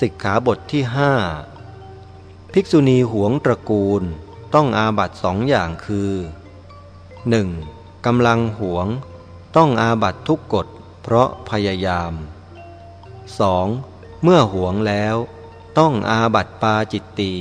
สิกขาบทที่ห้าภิกษุณีหวงตระกูลต้องอาบัตสองอย่างคือ 1. กำลังหวง ต้องอาบัตทุกกฎเพราะพยายาม 2. เมื่อหวงแล้ว ต้องอาบัตปาจิตตี